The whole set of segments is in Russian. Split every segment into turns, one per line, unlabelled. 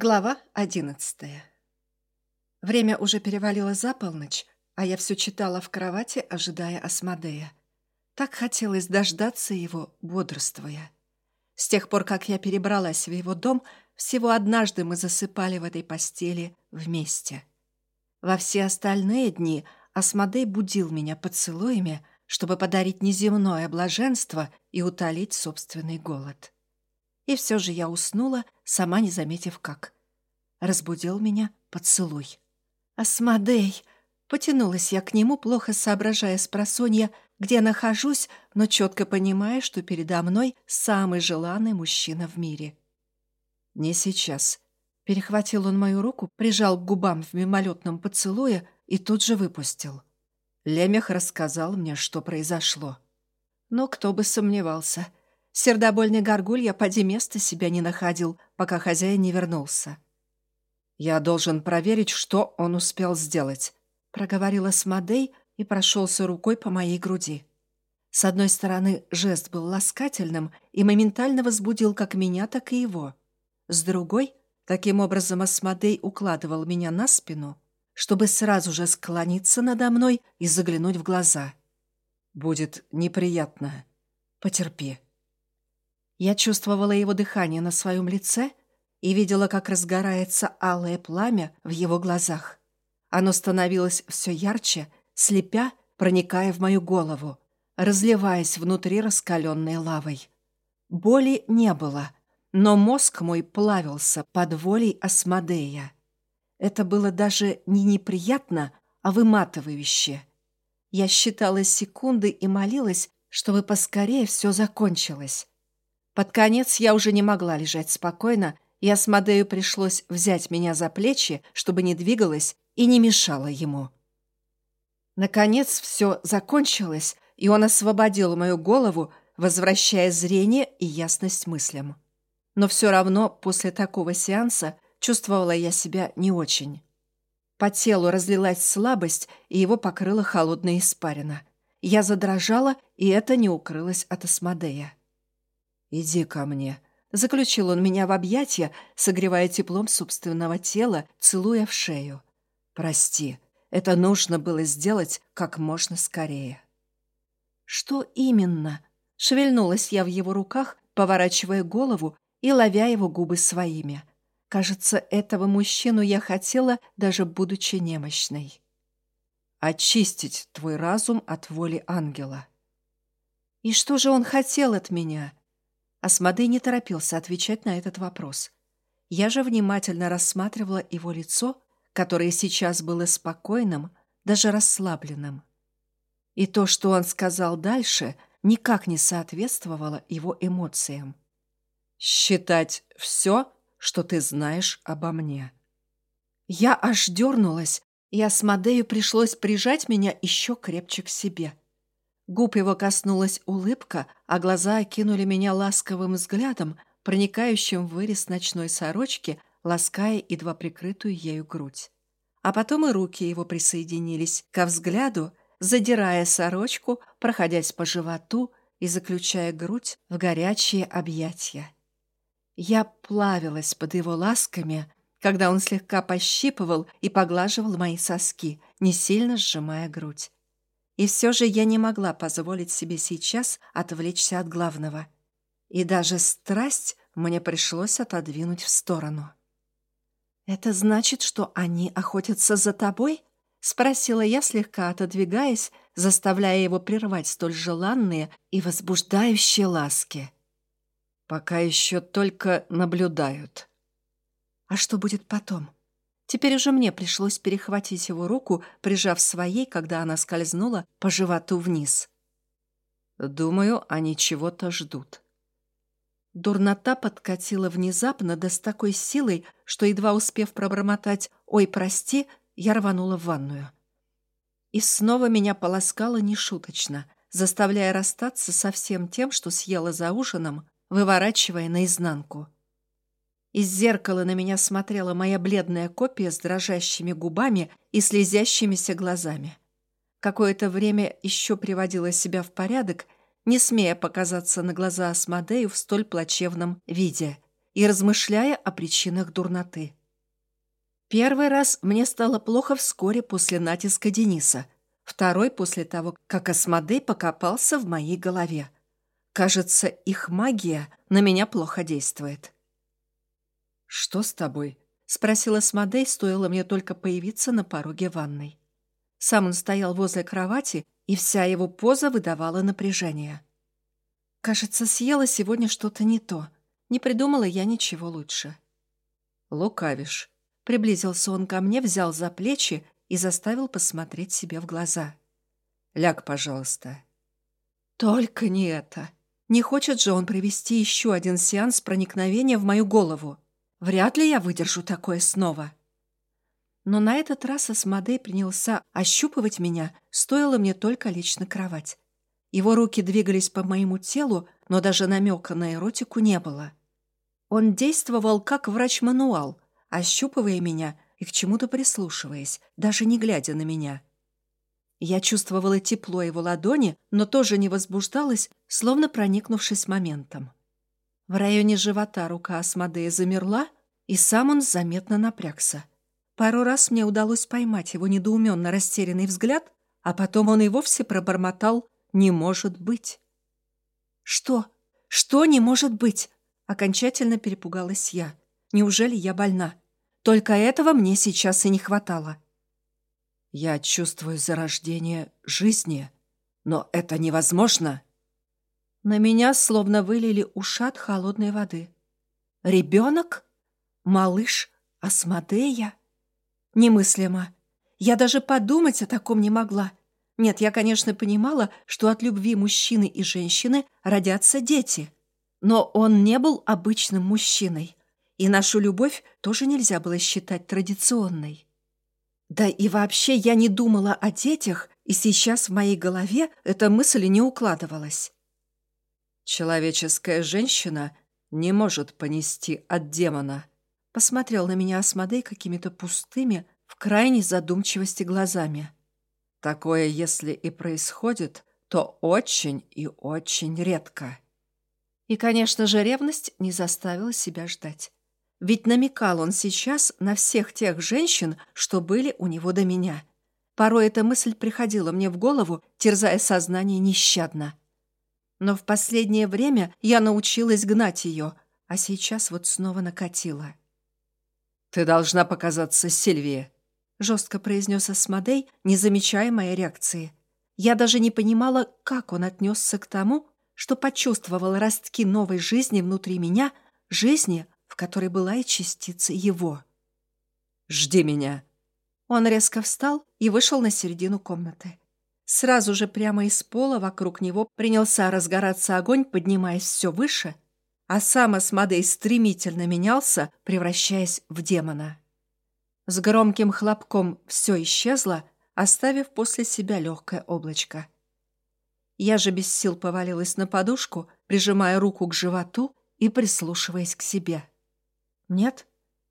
Глава одиннадцатая. Время уже перевалило за полночь, а я все читала в кровати, ожидая Асмодея. Так хотелось дождаться его, бодрствуя. С тех пор, как я перебралась в его дом, всего однажды мы засыпали в этой постели вместе. Во все остальные дни Асмодей будил меня поцелуями, чтобы подарить неземное блаженство и утолить собственный голод. И все же я уснула, сама не заметив как. Разбудил меня поцелуй. «Асмодей!» Потянулась я к нему, плохо соображая с просонья, где нахожусь, но четко понимая, что передо мной самый желанный мужчина в мире. «Не сейчас». Перехватил он мою руку, прижал к губам в мимолетном поцелуе и тут же выпустил. Лемех рассказал мне, что произошло. Но кто бы сомневался — Сердобольный горгулья поди места себя не находил, пока хозяин не вернулся. «Я должен проверить, что он успел сделать», — проговорила Смодей и прошелся рукой по моей груди. С одной стороны, жест был ласкательным и моментально возбудил как меня, так и его. С другой, таким образом Асмодей укладывал меня на спину, чтобы сразу же склониться надо мной и заглянуть в глаза. «Будет неприятно. Потерпи». Я чувствовала его дыхание на своем лице и видела, как разгорается алое пламя в его глазах. Оно становилось все ярче, слепя, проникая в мою голову, разливаясь внутри раскаленной лавой. Боли не было, но мозг мой плавился под волей Асмодея. Это было даже не неприятно, а выматывающе. Я считала секунды и молилась, чтобы поскорее все закончилось. Под конец я уже не могла лежать спокойно, и Асмодею пришлось взять меня за плечи, чтобы не двигалась и не мешала ему. Наконец все закончилось, и он освободил мою голову, возвращая зрение и ясность мыслям. Но все равно после такого сеанса чувствовала я себя не очень. По телу разлилась слабость, и его покрыла холодная испарина. Я задрожала, и это не укрылось от Асмодея. «Иди ко мне», — заключил он меня в объятия, согревая теплом собственного тела, целуя в шею. «Прости, это нужно было сделать как можно скорее». «Что именно?» — шевельнулась я в его руках, поворачивая голову и ловя его губы своими. Кажется, этого мужчину я хотела, даже будучи немощной. «Очистить твой разум от воли ангела». «И что же он хотел от меня?» Асмодей не торопился отвечать на этот вопрос. Я же внимательно рассматривала его лицо, которое сейчас было спокойным, даже расслабленным. И то, что он сказал дальше, никак не соответствовало его эмоциям. «Считать все, что ты знаешь обо мне». Я аж дернулась, и Асмодею пришлось прижать меня еще крепче к себе. Губ его коснулась улыбка, а глаза окинули меня ласковым взглядом, проникающим в вырез ночной сорочки, лаская едва прикрытую ею грудь. А потом и руки его присоединились ко взгляду, задирая сорочку, проходясь по животу и заключая грудь в горячие объятия. Я плавилась под его ласками, когда он слегка пощипывал и поглаживал мои соски, не сильно сжимая грудь. И все же я не могла позволить себе сейчас отвлечься от главного. И даже страсть мне пришлось отодвинуть в сторону. «Это значит, что они охотятся за тобой?» — спросила я, слегка отодвигаясь, заставляя его прервать столь желанные и возбуждающие ласки. «Пока еще только наблюдают». «А что будет потом?» Теперь уже мне пришлось перехватить его руку, прижав своей, когда она скользнула по животу вниз. Думаю, они чего-то ждут. Дурнота подкатила внезапно, да с такой силой, что, едва успев пробормотать «Ой, прости», я рванула в ванную. И снова меня полоскало нешуточно, заставляя расстаться со всем тем, что съела за ужином, выворачивая наизнанку. Из зеркала на меня смотрела моя бледная копия с дрожащими губами и слезящимися глазами. Какое-то время еще приводила себя в порядок, не смея показаться на глаза Асмодею в столь плачевном виде, и размышляя о причинах дурноты. Первый раз мне стало плохо вскоре после натиска Дениса, второй после того, как Асмодей покопался в моей голове. Кажется, их магия на меня плохо действует. «Что с тобой?» — спросила Асмодей, стоило мне только появиться на пороге ванной. Сам он стоял возле кровати, и вся его поза выдавала напряжение. Кажется, съела сегодня что-то не то. Не придумала я ничего лучше. «Лукавишь», — приблизился он ко мне, взял за плечи и заставил посмотреть себе в глаза. «Ляг, пожалуйста». «Только не это. Не хочет же он провести еще один сеанс проникновения в мою голову. Вряд ли я выдержу такое снова». Но на этот раз Асмодей принялся ощупывать меня, стоило мне только лечь на кровать. Его руки двигались по моему телу, но даже намека на эротику не было. Он действовал как врач-мануал, ощупывая меня и к чему-то прислушиваясь, даже не глядя на меня. Я чувствовала тепло его ладони, но тоже не возбуждалась, словно проникнувшись моментом. В районе живота рука Асмодея замерла, и сам он заметно напрягся. Пару раз мне удалось поймать его недоуменно растерянный взгляд, а потом он и вовсе пробормотал «не может быть». «Что? Что не может быть?» Окончательно перепугалась я. «Неужели я больна? Только этого мне сейчас и не хватало». «Я чувствую зарождение жизни, но это невозможно». На меня словно вылили ушат холодной воды. «Ребенок? Малыш Асмодея?» Немыслимо. Я даже подумать о таком не могла. Нет, я, конечно, понимала, что от любви мужчины и женщины родятся дети. Но он не был обычным мужчиной. И нашу любовь тоже нельзя было считать традиционной. Да и вообще я не думала о детях, и сейчас в моей голове эта мысль не укладывалась. «Человеческая женщина не может понести от демона», посмотрел на меня Асмодей какими-то пустыми, в крайней задумчивости глазами. Такое, если и происходит, то очень и очень редко. И, конечно же, ревность не заставила себя ждать. Ведь намекал он сейчас на всех тех женщин, что были у него до меня. Порой эта мысль приходила мне в голову, терзая сознание нещадно. Но в последнее время я научилась гнать ее, а сейчас вот снова накатила. «Ты должна показаться Сильвии», — жестко произнес Асмодей, не замечая моей реакции. Я даже не понимала, как он отнесся к тому, что почувствовал ростки новой жизни внутри меня, жизни, в которой была и частица его. «Жди меня». Он резко встал и вышел на середину комнаты. Сразу же прямо из пола вокруг него принялся разгораться огонь, поднимаясь все выше — а сам Асмодей стремительно менялся, превращаясь в демона. С громким хлопком все исчезло, оставив после себя легкое облачко. Я же без сил повалилась на подушку, прижимая руку к животу и прислушиваясь к себе. Нет,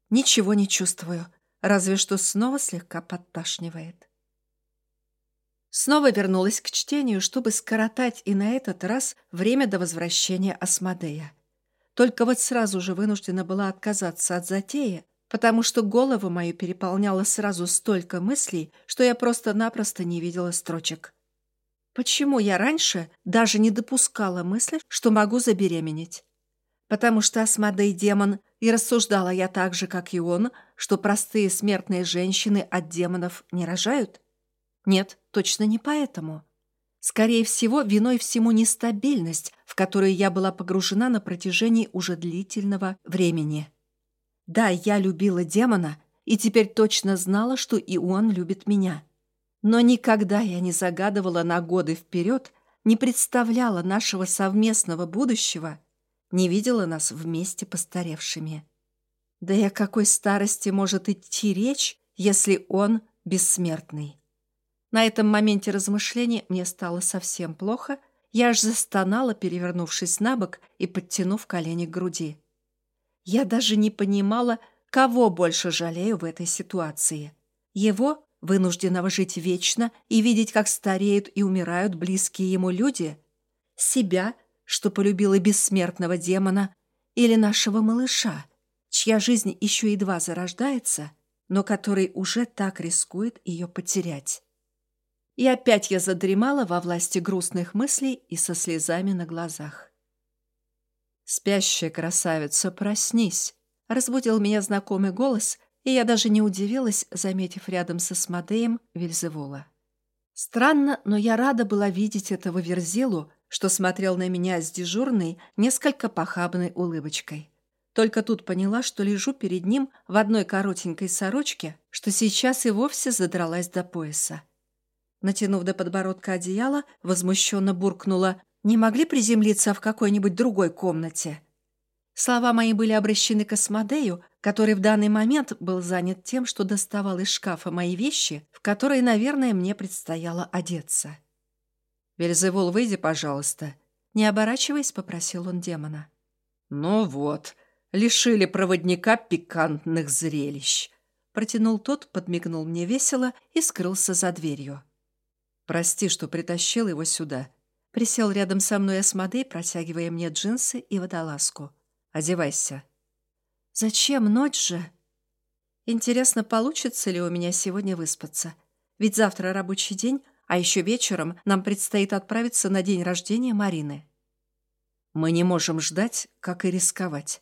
ничего не чувствую, разве что снова слегка подташнивает. Снова вернулась к чтению, чтобы скоротать и на этот раз время до возвращения Асмодея. Только вот сразу же вынуждена была отказаться от затеи, потому что голову мою переполняло сразу столько мыслей, что я просто-напросто не видела строчек. Почему я раньше даже не допускала мысли, что могу забеременеть? Потому что Асмодей демон, и рассуждала я так же, как и он, что простые смертные женщины от демонов не рожают? Нет, точно не поэтому. Скорее всего, виной всему нестабильность, в которую я была погружена на протяжении уже длительного времени. Да, я любила демона и теперь точно знала, что и он любит меня. Но никогда я не загадывала на годы вперед, не представляла нашего совместного будущего, не видела нас вместе постаревшими. Да и о какой старости может идти речь, если он бессмертный? На этом моменте размышления мне стало совсем плохо. Я аж застонала, перевернувшись на бок и подтянув колени к груди. Я даже не понимала, кого больше жалею в этой ситуации. Его, вынужденного жить вечно и видеть, как стареют и умирают близкие ему люди? Себя, что полюбила бессмертного демона? или нашего малыша, чья жизнь еще едва зарождается, но который уже так рискует ее потерять. И опять я задремала во власти грустных мыслей и со слезами на глазах. «Спящая красавица, проснись!» Разбудил меня знакомый голос, и я даже не удивилась, заметив рядом со Смодеем Вильзевула. Странно, но я рада была видеть этого Верзилу, что смотрел на меня с дежурной, несколько похабной улыбочкой. Только тут поняла, что лежу перед ним в одной коротенькой сорочке, что сейчас и вовсе задралась до пояса. Натянув до подбородка одеяло, возмущенно буркнула «Не могли приземлиться в какой-нибудь другой комнате?» Слова мои были обращены к Асмодею, который в данный момент был занят тем, что доставал из шкафа мои вещи, в которые, наверное, мне предстояло одеться. «Бельзевул, выйди, пожалуйста», — не оборачиваясь, попросил он демона. «Ну вот», лишили проводника пикантных зрелищ. Протянул тот, подмигнул мне весело и скрылся за дверью. Прости, что притащил его сюда. Присел рядом со мной Асмодей, протягивая мне джинсы и водолазку. Одевайся. Зачем ночь же? Интересно, получится ли у меня сегодня выспаться? Ведь завтра рабочий день, а еще вечером нам предстоит отправиться на день рождения Марины. Мы не можем ждать, как и рисковать.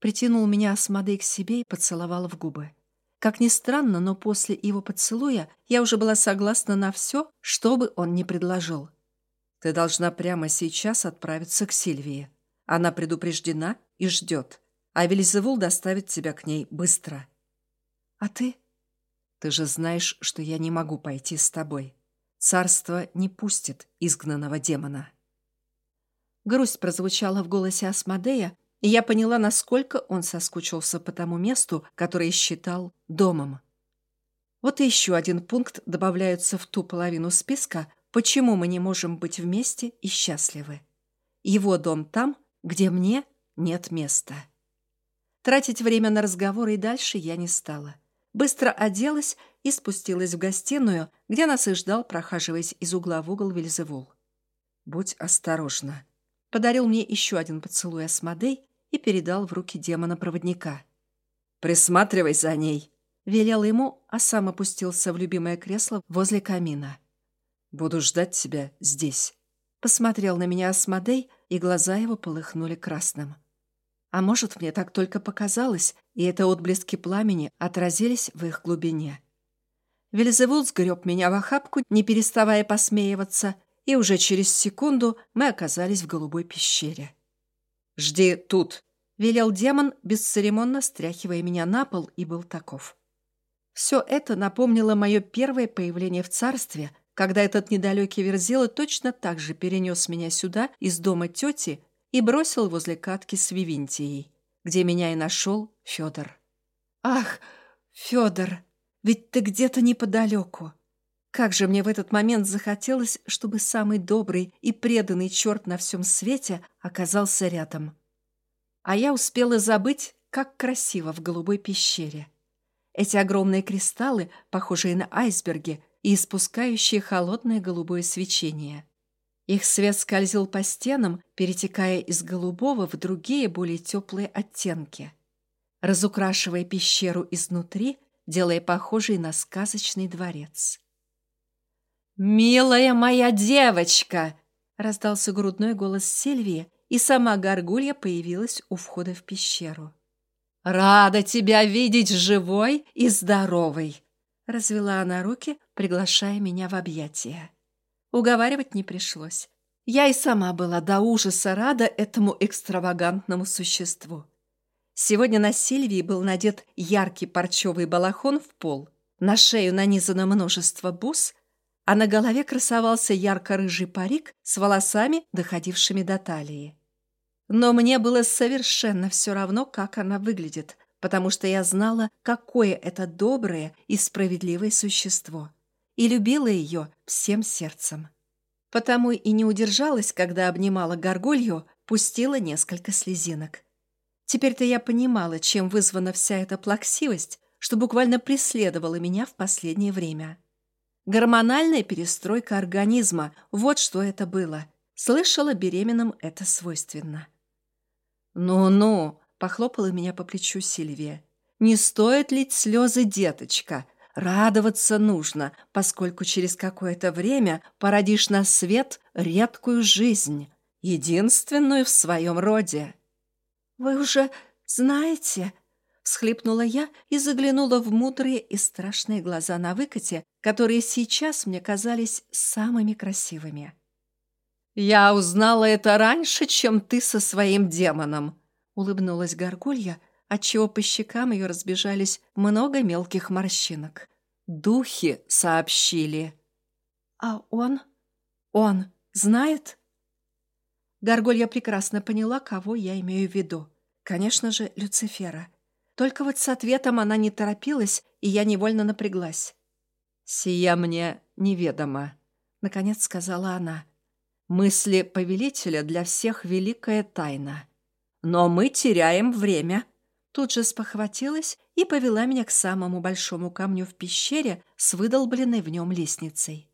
Притянул меня Асмодей к себе и поцеловал в губы. Как ни странно, но после его поцелуя я уже была согласна на все, что бы он ни предложил. «Ты должна прямо сейчас отправиться к Сильвии. Она предупреждена и ждет, а Вельзевул доставит тебя к ней быстро». «А ты?» «Ты же знаешь, что я не могу пойти с тобой. Царство не пустит изгнанного демона». Грусть прозвучала в голосе Асмодея, и я поняла, насколько он соскучился по тому месту, которое считал домом. Вот и еще один пункт добавляется в ту половину списка, почему мы не можем быть вместе и счастливы. Его дом там, где мне нет места. Тратить время на разговоры и дальше я не стала. Быстро оделась и спустилась в гостиную, где нас и ждал, прохаживаясь из угла в угол Вельзевул. «Будь осторожна», подарил мне еще один поцелуй Асмодей и передал в руки демона-проводника. «Присматривай за ней!» — велел ему, а сам опустился в любимое кресло возле камина. «Буду ждать тебя здесь». Посмотрел на меня Асмодей, и глаза его полыхнули красным. А может, мне так только показалось, и это отблески пламени отразились в их глубине. Вельзевул сгреб меня в охапку, не переставая посмеиваться, и уже через секунду мы оказались в голубой пещере. «Жди тут!» — велел демон, бесцеремонно стряхивая меня на пол, и был таков. Все это напомнило мое первое появление в царстве, когда этот недалекий Верзила точно так же перенес меня сюда из дома тети и бросил возле катки с Вивинтией, где меня и нашел Федор. «Ах, Федор, ведь ты где-то неподалеку!» Как же мне в этот момент захотелось, чтобы самый добрый и преданный черт на всем свете оказался рядом. А я успела забыть, как красиво в голубой пещере. Эти огромные кристаллы, похожие на айсберги и испускающие холодное голубое свечение. Их свет скользил по стенам, перетекая из голубого в другие более теплые оттенки, разукрашивая пещеру изнутри, делая похожей на сказочный дворец. «Милая моя девочка!» — раздался грудной голос Сильвии, и сама горгулья появилась у входа в пещеру. «Рада тебя видеть живой и здоровой!» — развела она руки, приглашая меня в объятия. Уговаривать не пришлось. Я и сама была до ужаса рада этому экстравагантному существу. Сегодня на Сильвии был надет яркий парчевый балахон в пол, на шею нанизано множество бус — а на голове красовался ярко-рыжий парик с волосами, доходившими до талии. Но мне было совершенно все равно, как она выглядит, потому что я знала, какое это доброе и справедливое существо, и любила ее всем сердцем. Потому и не удержалась, когда обнимала горгулью, пустила несколько слезинок. Теперь-то я понимала, чем вызвана вся эта плаксивость, что буквально преследовала меня в последнее время. Гормональная перестройка организма – вот что это было. Слышала, беременным это свойственно. «Ну-ну», — похлопала меня по плечу Сильвия. «Не стоит лить слезы, деточка. Радоваться нужно, поскольку через какое-то время породишь на свет редкую жизнь, единственную в своем роде». «Вы уже знаете?» — всхлипнула я и заглянула в мудрые и страшные глаза на выкате, которые сейчас мне казались самыми красивыми. «Я узнала это раньше, чем ты со своим демоном», — улыбнулась горгулья, отчего по щекам ее разбежались много мелких морщинок. «Духи сообщили». «А он? Он знает?» Горгулья прекрасно поняла, кого я имею в виду. Конечно же, Люцифера. Только вот с ответом она не торопилась, и я невольно напряглась. «Сия мне неведомо», — наконец сказала она. «Мысли повелителя для всех великая тайна. Но мы теряем время». Тут же спохватилась и повела меня к самому большому камню в пещере с выдолбленной в нем лестницей.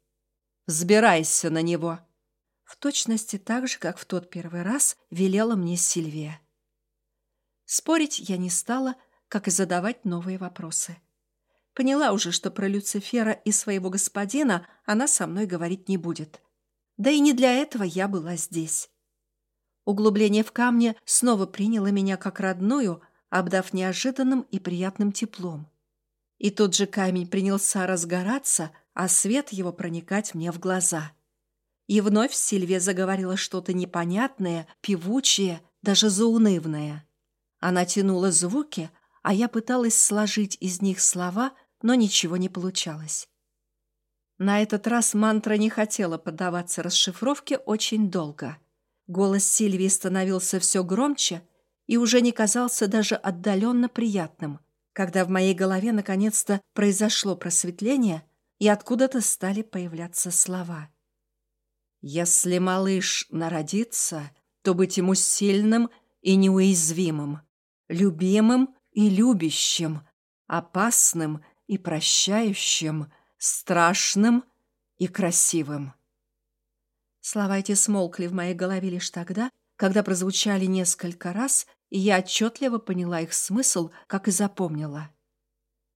«Взбирайся на него!» В точности так же, как в тот первый раз велела мне Сильвия. Спорить я не стала, как и задавать новые вопросы. Поняла уже, что про Люцифера и своего господина она со мной говорить не будет. Да и не для этого я была здесь. Углубление в камне снова приняло меня как родную, обдав неожиданным и приятным теплом. И тот же камень принялся разгораться, а свет его проникать мне в глаза. И вновь Сильвия заговорила что-то непонятное, певучее, даже заунывное. Она тянула звуки, а я пыталась сложить из них слова — но ничего не получалось. На этот раз мантра не хотела поддаваться расшифровке очень долго. Голос Сильвии становился все громче и уже не казался даже отдаленно приятным, когда в моей голове наконец-то произошло просветление и откуда-то стали появляться слова. «Если малыш народится, то быть ему сильным и неуязвимым, любимым и любящим, опасным и прощающим, страшным и красивым. Слова эти смолкли в моей голове лишь тогда, когда прозвучали несколько раз, и я отчетливо поняла их смысл, как и запомнила.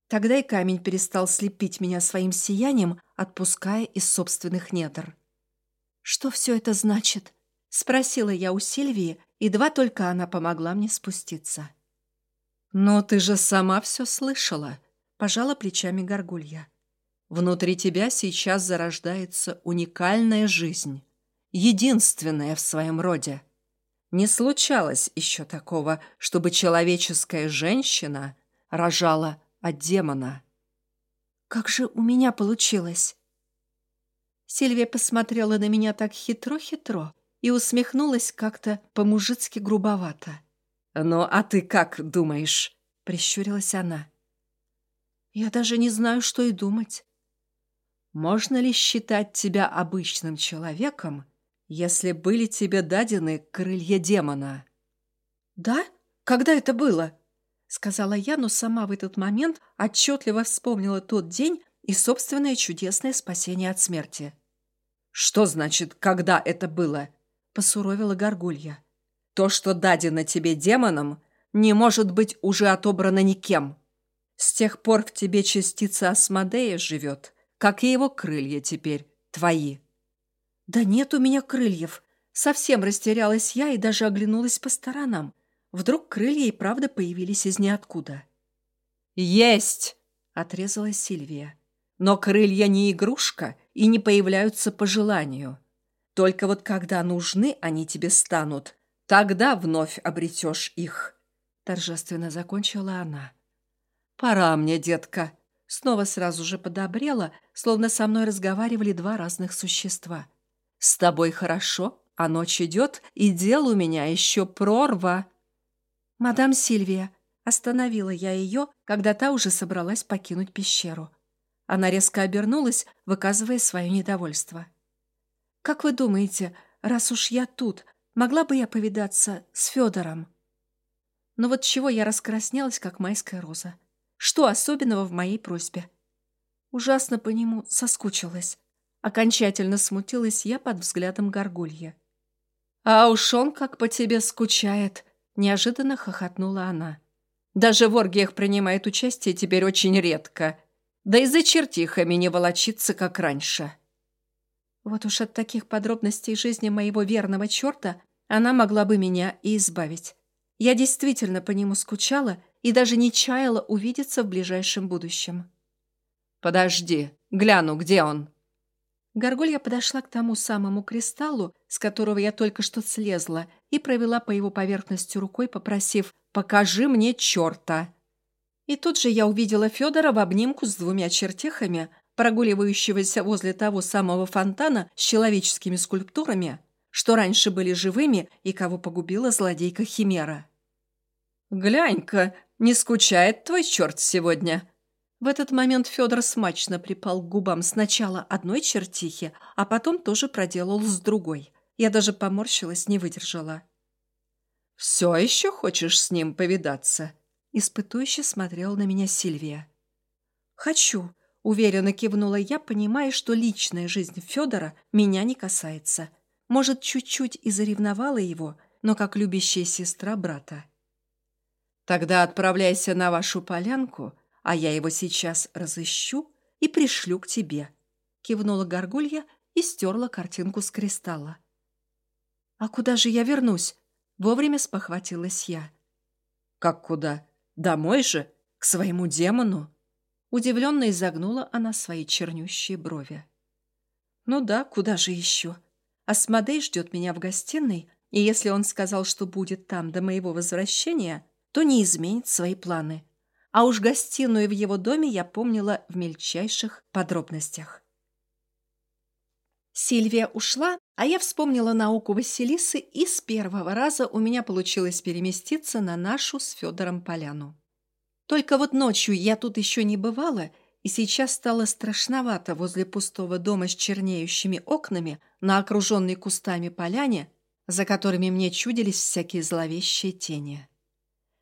Тогда и камень перестал слепить меня своим сиянием, отпуская из собственных недр. «Что все это значит?» — спросила я у Сильвии, едва только она помогла мне спуститься. «Но ты же сама все слышала», Пожала плечами горгулья. Внутри тебя сейчас зарождается уникальная жизнь. Единственная в своем роде. Не случалось еще такого, чтобы человеческая женщина рожала от демона. «Как же у меня получилось?» Сильвия посмотрела на меня так хитро-хитро и усмехнулась как-то по-мужицки грубовато. «Ну, а ты как думаешь?» — прищурилась она. Я даже не знаю, что и думать. Можно ли считать тебя обычным человеком, если были тебе дадены крылья демона? Да? Когда это было? Сказала я, но сама в этот момент отчетливо вспомнила тот день и собственное чудесное спасение от смерти. «Что значит, когда это было?» — посуровила горгулья. «То, что дадено тебе демоном, не может быть уже отобрано никем». С тех пор в тебе частица Асмодея живет, как и его крылья теперь, твои. Да нет у меня крыльев. Совсем растерялась я и даже оглянулась по сторонам. Вдруг крылья и правда появились из ниоткуда. «Есть!» — отрезала Сильвия. «Но крылья не игрушка и не появляются по желанию. Только вот когда нужны они тебе станут, тогда вновь обретешь их». Торжественно закончила она. «Пора мне, детка!» Снова сразу же подобрела, словно со мной разговаривали два разных существа. «С тобой хорошо, а ночь идет, и дел у меня еще прорва!» «Мадам Сильвия!» Остановила я ее, когда та уже собралась покинуть пещеру. Она резко обернулась, выказывая свое недовольство. «Как вы думаете, раз уж я тут, могла бы я повидаться с Федором?» Но вот чего я раскраснелась, как майская роза. Что особенного в моей просьбе? Ужасно по нему соскучилась. Окончательно смутилась я под взглядом горгулья. «А уж он как по тебе скучает!» — Неожиданно хохотнула она. Даже в оргиях принимает участие теперь очень редко. Да и за чертихами не волочится, как раньше. Вот уж от таких подробностей жизни моего верного черта она могла бы меня и избавить. Я действительно по нему скучала и даже не чаяла увидеться в ближайшем будущем. «Подожди, гляну, где он?» Горгулья подошла к тому самому кристаллу, с которого я только что слезла, и провела по его поверхности рукой, попросив «Покажи мне черта!». И тут же я увидела Федора в обнимку с двумя чертехами, прогуливающегося возле того самого фонтана с человеческими скульптурами, что раньше были живыми и кого погубила злодейка Химера. «Глянь-ка, не скучает твой черт сегодня?» В этот момент Федор смачно припал к губам сначала одной чертихи, а потом тоже проделал с другой. Я даже поморщилась, не выдержала. «Все еще хочешь с ним повидаться?» Испытующе смотрела на меня Сильвия. «Хочу», — уверенно кивнула я, понимая, что личная жизнь Федора меня не касается. Может, чуть-чуть и заревновала его, но как любящая сестра брата. «Тогда отправляйся на вашу полянку», а я его сейчас разыщу и пришлю к тебе», — кивнула горгулья и стерла картинку с кристалла. «А куда же я вернусь?» — вовремя спохватилась я. «Как куда? Домой же? К своему демону?» Удивленно изогнула она свои чернющие брови. «Ну да, куда же еще? Асмодей ждет меня в гостиной, и если он сказал, что будет там до моего возвращения, то не изменит свои планы а уж гостиную в его доме я помнила в мельчайших подробностях. Сильвия ушла, а я вспомнила науку Василисы, и с первого раза у меня получилось переместиться на нашу с Федором поляну. Только вот ночью я тут еще не бывала, и сейчас стало страшновато возле пустого дома с чернеющими окнами на окруженной кустами поляне, за которыми мне чудились всякие зловещие тени.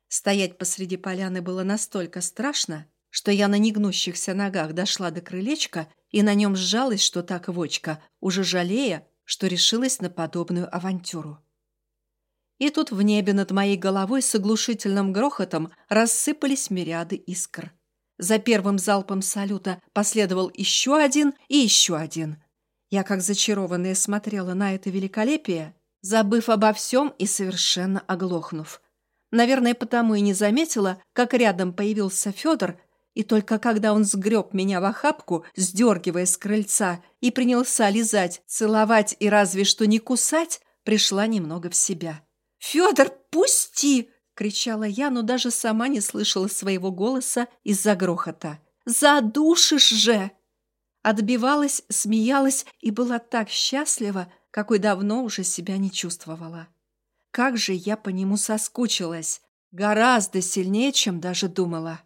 Стоять посреди поляны было настолько страшно, что я на негнущихся ногах дошла до крылечка и на нем сжалась, что так вочка, уже жалея, что решилась на подобную авантюру. И тут в небе над моей головой с оглушительным грохотом рассыпались мириады искр. За первым залпом салюта последовал еще один и еще один. Я, как зачарованная, смотрела на это великолепие, забыв обо всем и совершенно оглохнув. Наверное, потому и не заметила, как рядом появился Федор, и только когда он сгреб меня в охапку, сдергивая с крыльца, и принялся лизать, целовать и разве что не кусать, пришла немного в себя. «Федор, пусти!» — кричала я, но даже сама не слышала своего голоса из-за грохота. «Задушишь же!» Отбивалась, смеялась и была так счастлива, какой давно уже себя не чувствовала. Как же я по нему соскучилась! Гораздо сильнее, чем даже думала.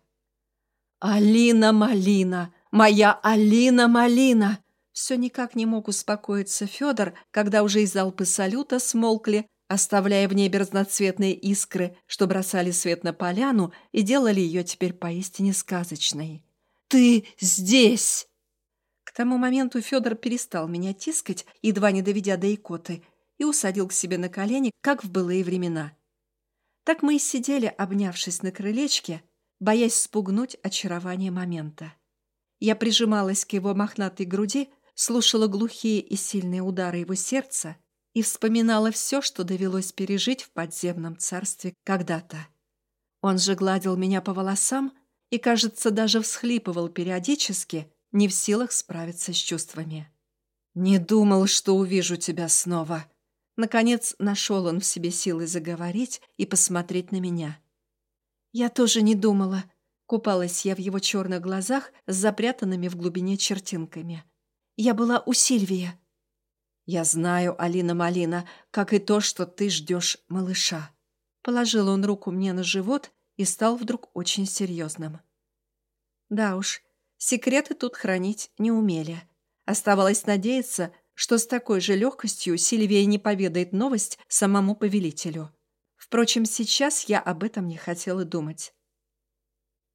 «Алина Малина! Моя Алина Малина!» Все никак не мог успокоиться Федор, когда уже из залпы салюта смолкли, оставляя в небе разноцветные искры, что бросали свет на поляну и делали ее теперь поистине сказочной. «Ты здесь!» К тому моменту Федор перестал меня тискать, едва не доведя до икоты, и усадил к себе на колени, как в былые времена. Так мы и сидели, обнявшись на крылечке, боясь спугнуть очарование момента. Я прижималась к его мохнатой груди, слушала глухие и сильные удары его сердца и вспоминала все, что довелось пережить в подземном царстве когда-то. Он же гладил меня по волосам и, кажется, даже всхлипывал периодически, не в силах справиться с чувствами. «Не думал, что увижу тебя снова», Наконец нашел он в себе силы заговорить и посмотреть на меня. Я тоже не думала. Купалась я в его черных глазах с запрятанными в глубине чертинками. Я была у Сильвия. «Я знаю, Алина Малина, как и то, что ты ждешь малыша». Положил он руку мне на живот и стал вдруг очень серьезным. Да уж, секреты тут хранить не умели. Оставалось надеяться, что с такой же легкостью Сильвия не поведает новость самому повелителю. Впрочем, сейчас я об этом не хотела думать.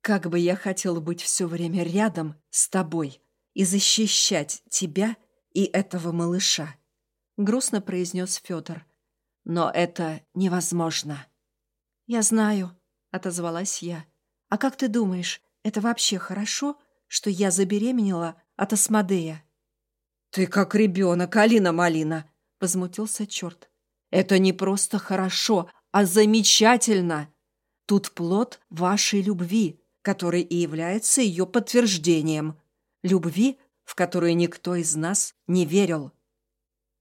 Как бы я хотела быть все время рядом с тобой и защищать тебя и этого малыша, грустно произнес Федор. Но это невозможно. «Я знаю», — отозвалась я. «А как ты думаешь, это вообще хорошо, что я забеременела от Асмодея?»
«Ты как ребенок, Алина-малина!» — возмутился черт. «Это не просто хорошо, а замечательно! Тут плод вашей любви, который и является ее подтверждением. Любви, в которую никто из нас не верил».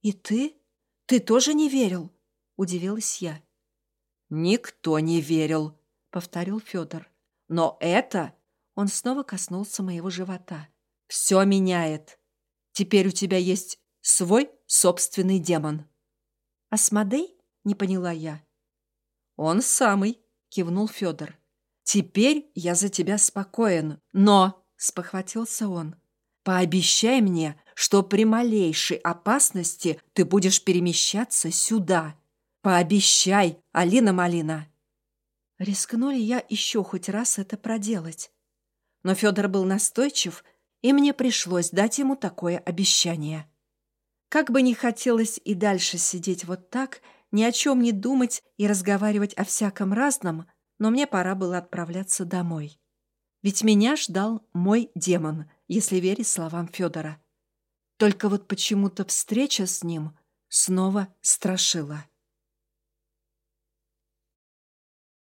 «И ты? Ты тоже не верил?» — удивилась я.
«Никто не верил», — повторил Федор. «Но это...» — он снова коснулся моего живота. «Все меняет. Теперь у тебя есть свой собственный демон».
«Асмодей?» — не поняла я.
«Он самый», — кивнул Федор. «Теперь я за тебя спокоен, но...» — спохватился он. «Пообещай мне, что при малейшей опасности ты будешь перемещаться сюда. Пообещай, Алина-малина!»
Рискнули я еще хоть раз это проделать. Но Федор был настойчив, и мне пришлось дать ему такое обещание. Как бы ни хотелось и дальше сидеть вот так, ни о чем не думать и разговаривать о всяком разном, но мне пора было отправляться домой. Ведь меня ждал мой демон, если верить словам Федора. Только вот почему-то встреча с ним снова страшила.